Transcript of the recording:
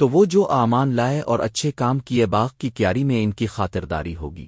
تو وہ جو آمان لائے اور اچھے کام کیے باغ کی کیاری میں ان کی خاطرداری ہوگی۔